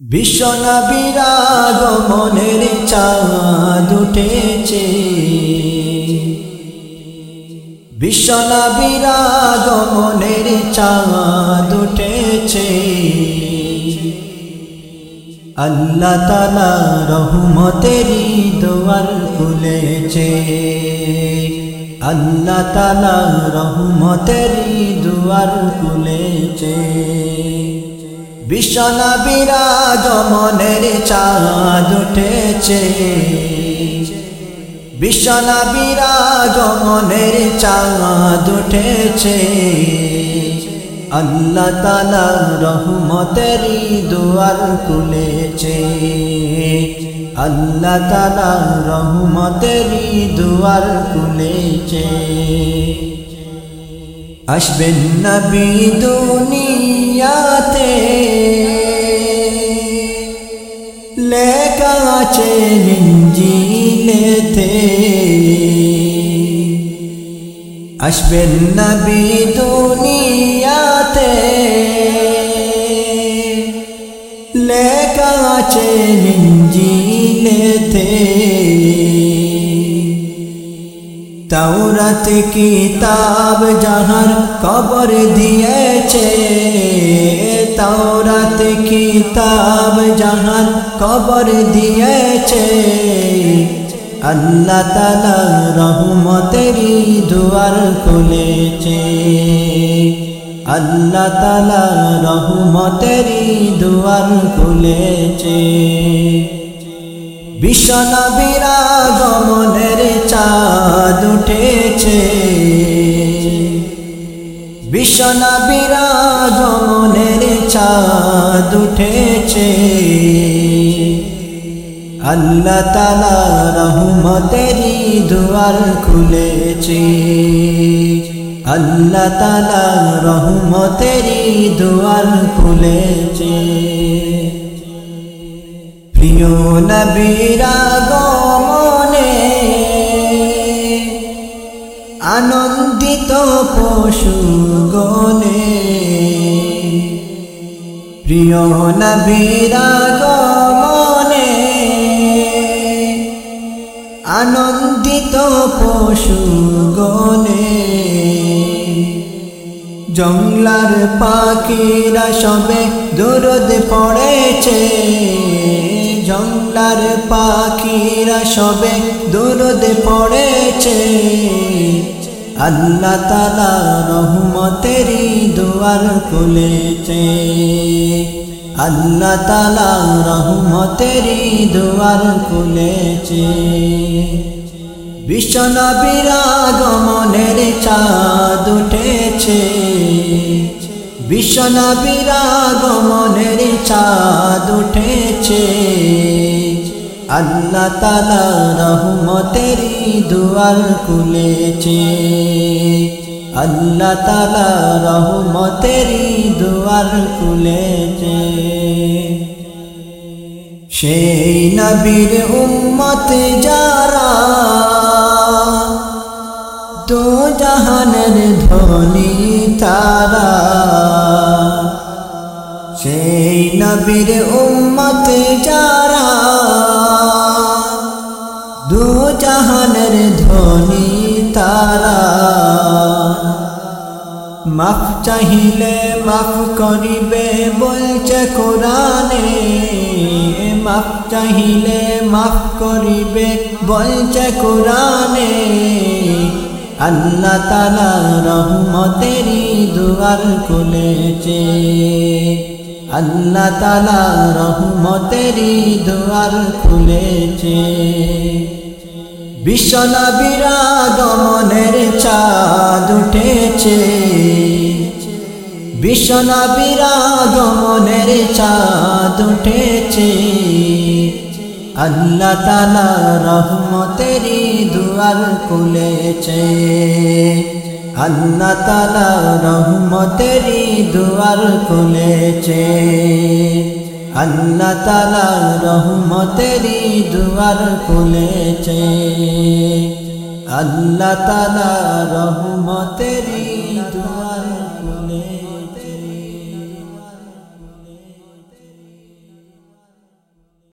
বিশ্বনবীরাগ মনের চাঁদ উঠেছে। বিশ্বনবীরাগ মনের চাঁদ উঠেছে। আল্লাহ তালা রহমতেরি দোয়ার খুলেছে। আল্লাহ তালা রহমতেরি দুয়ার খুলেছে। বিশ্বনবীরাগ মনের চাঁদ উঠেছে। বিশ্বনবীরাগ মনের চাঁদ উঠেছে। আল্লাহ তালা রহমতেরি দুয়ার খুলেছে। আল্লাহ তালা রহমতেরি দুয়ার খুলেছে। আসবেন নবী দুনিয়াতে। আছে ইঞ্জিলেতে আসবেন নবী দুনিয়াতে। লেখা আছে ইঞ্জিলেতে তাওরাত কিতাব যাহার কবর দিয়েছে। তাওরাত কিতাব যাহার কবর দিয়েছে। আল্লাহ তালা রহমতেরি দুয়ার খুলেছে। আল্লাহ তালা রহমতেরি দুয়ার খুলেছে। বিশ্বনবীরাগমনের চাঁদ উঠেছে। বিশ্বনবীরাগমনের চাঁদ উঠেছে। আল্লাহ তালা রহমতেরি দুয়ার খুলেছে। আল্লাহ তালা রহমতেরি দুয়ার খুলেছে। প্রিয় নবীরা আনন্দিত পশু গনে প্রিয় নবীরা গমনে। আনন্দিত পশু গনে জংলার পাখিরা সবে দূরদ পড়েছে। জংলার পাখিরা সবে দূরদ পড়েছে। আল্লাহ তালা রহমতেরি দুয়ার খুলেছে। আল্লাহ তালা রহমতেরি দুয়ার খুলেছে। বিশ্বনবীরাগমনের চাঁদ উঠেছে। বিশ্বনবীরাগমনের চাঁদ উঠেছে। আল্লাহ তালা রহমতেরি দুয়ার খুলেছে। আল্লাহ তালা রহমতেরি দুয়ার খুলেছে। সেই নবীর উম্মত যারা তো জাহানের ধনী তারা। সেই নবীর উম্মত যারা দু জাহানের ধনী তারা। মাফ চাহিলে মাফ করিবে বলছে কোরআনে। মাফ চাহিলে মাফ করিবে বলছে কোরআনে। আল্লাহ তালা রহমতেরি দুয়ার খুলেছে। আল্লাহ তালা রহমতেরি দুয়ার খুলেছে। বিশ্বনবীরাগমনের চাঁদ উঠেছে। বিশ্বনবীরাগমনের চাঁদ উঠেছে। আল্লাহ তালা রহমতেরি দুয়ার খুলেছে। আল্লাহ তালা রহমতেরি দুয়ার খুলেছে। আল্লাহ তালা রহমতেরি দুয়ার খুলেছে। আল্লাহ তালা রহমতের